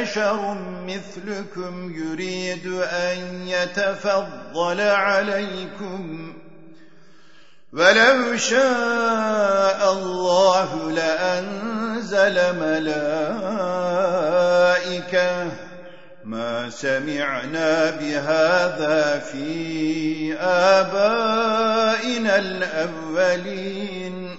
بشر مثلكم يريد أن يتفضل عليكم. ولو شاء الله لأنزل ملائكة ما سمعنا بهذا في آبائنا الأولين.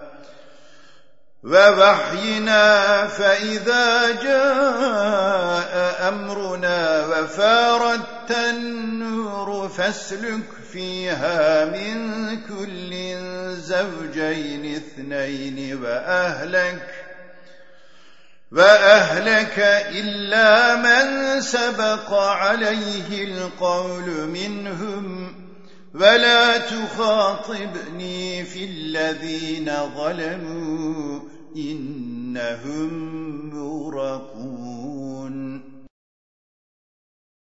ووحينا فإذا جاء أمرنا وفاردت النور فاسلك فيها من كل زوجين اثنين وأهلك وأهلك إلا من سبق عليه القول منهم ولا تخاطبني في الذين ظلموا إنهم مغرقون